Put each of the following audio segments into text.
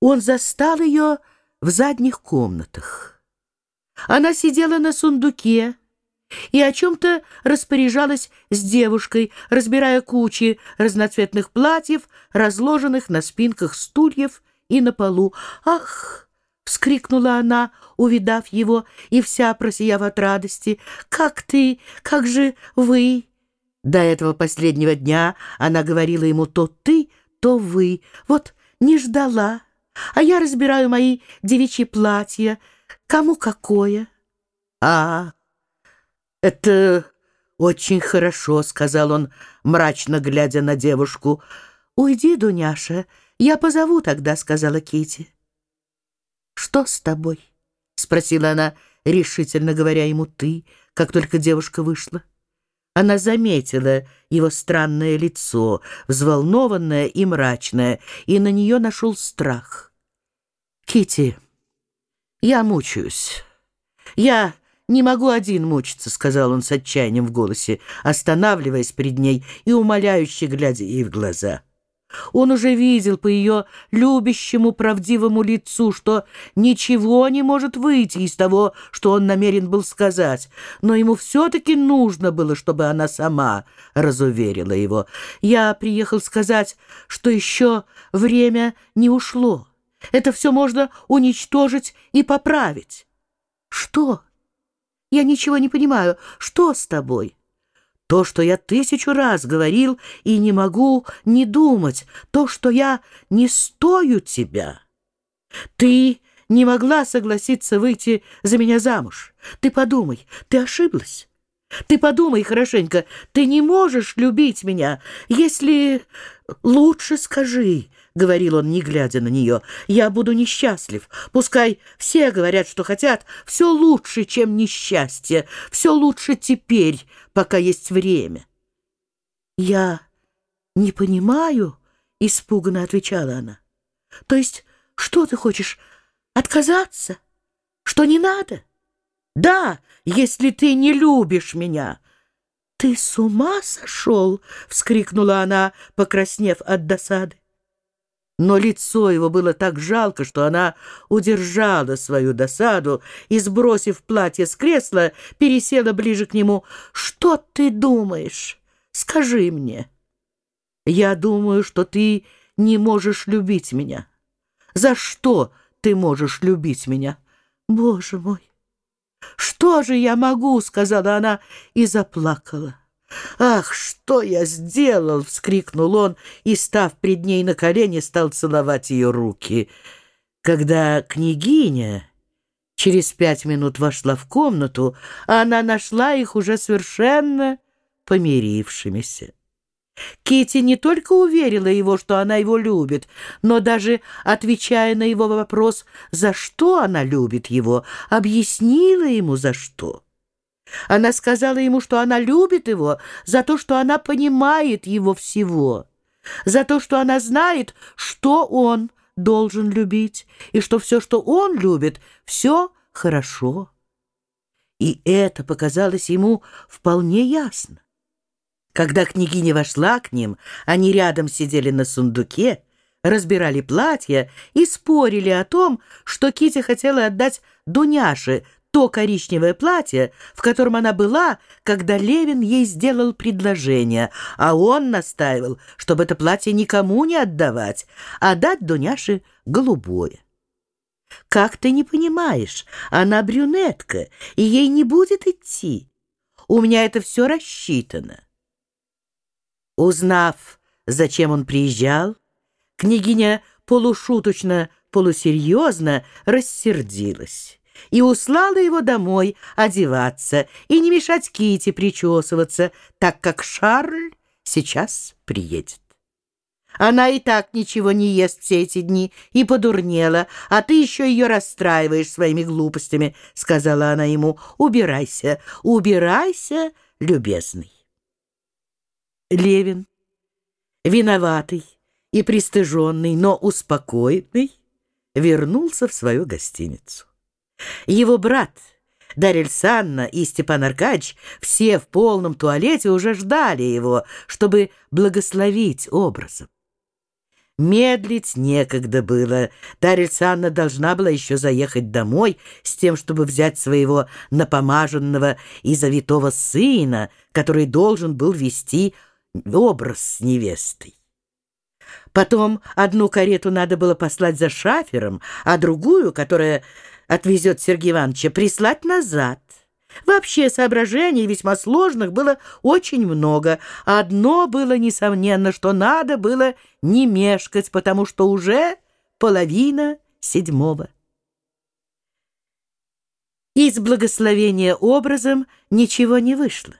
он застал ее в задних комнатах. Она сидела на сундуке и о чем-то распоряжалась с девушкой, разбирая кучи разноцветных платьев, разложенных на спинках стульев и на полу. «Ах!» — вскрикнула она, увидав его, и вся просияв от радости. «Как ты? Как же вы?» До этого последнего дня она говорила ему то ты, то вы. Вот не ждала, а я разбираю мои девичьи платья. Кому какое? А, это очень хорошо, сказал он, мрачно глядя на девушку. Уйди, Дуняша, я позову тогда, сказала Кити. Что с тобой? спросила она, решительно говоря ему ты, как только девушка вышла. Она заметила его странное лицо, взволнованное и мрачное, и на нее нашел страх. Кити, я мучаюсь. Я не могу один мучиться, сказал он с отчаянием в голосе, останавливаясь перед ней и умоляюще глядя ей в глаза. Он уже видел по ее любящему правдивому лицу, что ничего не может выйти из того, что он намерен был сказать, но ему все-таки нужно было, чтобы она сама разуверила его. «Я приехал сказать, что еще время не ушло. Это все можно уничтожить и поправить». «Что? Я ничего не понимаю. Что с тобой?» То, что я тысячу раз говорил и не могу не думать, то, что я не стою тебя. Ты не могла согласиться выйти за меня замуж. Ты подумай, ты ошиблась. Ты подумай хорошенько, ты не можешь любить меня, если... Лучше скажи, — говорил он, не глядя на нее, — я буду несчастлив. Пускай все говорят, что хотят, все лучше, чем несчастье, все лучше теперь, пока есть время. Я не понимаю, — испуганно отвечала она. То есть что ты хочешь, отказаться? Что не надо? Да, если ты не любишь меня. «Ты с ума сошел?» — вскрикнула она, покраснев от досады. Но лицо его было так жалко, что она удержала свою досаду и, сбросив платье с кресла, пересела ближе к нему. «Что ты думаешь? Скажи мне». «Я думаю, что ты не можешь любить меня. За что ты можешь любить меня? Боже мой, «Что же я могу?» — сказала она и заплакала. «Ах, что я сделал!» — вскрикнул он и, став пред ней на колени, стал целовать ее руки. Когда княгиня через пять минут вошла в комнату, она нашла их уже совершенно помирившимися. Кити не только уверила его, что она его любит, но даже, отвечая на его вопрос, за что она любит его, объяснила ему, за что. Она сказала ему, что она любит его за то, что она понимает его всего, за то, что она знает, что он должен любить, и что все, что он любит, все хорошо. И это показалось ему вполне ясно. Когда княгиня вошла к ним, они рядом сидели на сундуке, разбирали платья и спорили о том, что Кити хотела отдать Дуняше то коричневое платье, в котором она была, когда Левин ей сделал предложение, а он настаивал, чтобы это платье никому не отдавать, а дать Дуняше голубое. «Как ты не понимаешь, она брюнетка, и ей не будет идти. У меня это все рассчитано». Узнав, зачем он приезжал, княгиня полушуточно, полусерьезно рассердилась и услала его домой одеваться и не мешать Кити причесываться, так как Шарль сейчас приедет. Она и так ничего не ест все эти дни и подурнела, а ты еще ее расстраиваешь своими глупостями, — сказала она ему. Убирайся, убирайся, любезный. Левин, виноватый и пристыженный, но успокоенный, вернулся в свою гостиницу. Его брат Дарья Санна и Степан Аркадьевич все в полном туалете уже ждали его, чтобы благословить образом. Медлить некогда было. Дарья Александровна должна была еще заехать домой с тем, чтобы взять своего напомаженного и завитого сына, который должен был вести образ с невестой. Потом одну карету надо было послать за шафером, а другую, которая отвезет Сергея Ивановича, прислать назад. Вообще соображений весьма сложных было очень много. Одно было несомненно, что надо было не мешкать, потому что уже половина седьмого. Из благословения образом ничего не вышло.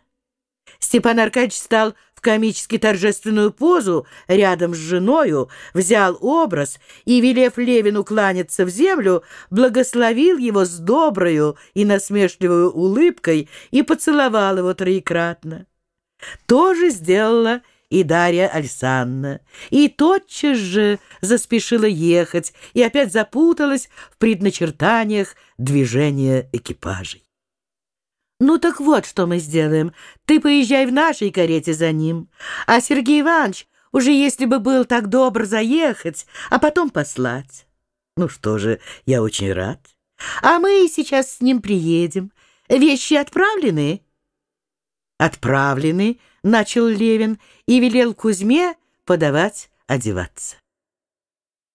Степан Аркадьевич стал в комически торжественную позу рядом с женою, взял образ и, велев Левину кланяться в землю, благословил его с доброю и насмешливой улыбкой и поцеловал его троекратно. То же сделала и Дарья Альсанна, и тотчас же заспешила ехать и опять запуталась в предначертаниях движения экипажей. «Ну так вот, что мы сделаем. Ты поезжай в нашей карете за ним. А Сергей Иванович уже если бы был так добр заехать, а потом послать». «Ну что же, я очень рад. А мы сейчас с ним приедем. Вещи отправлены?» «Отправлены», — начал Левин и велел Кузьме подавать одеваться.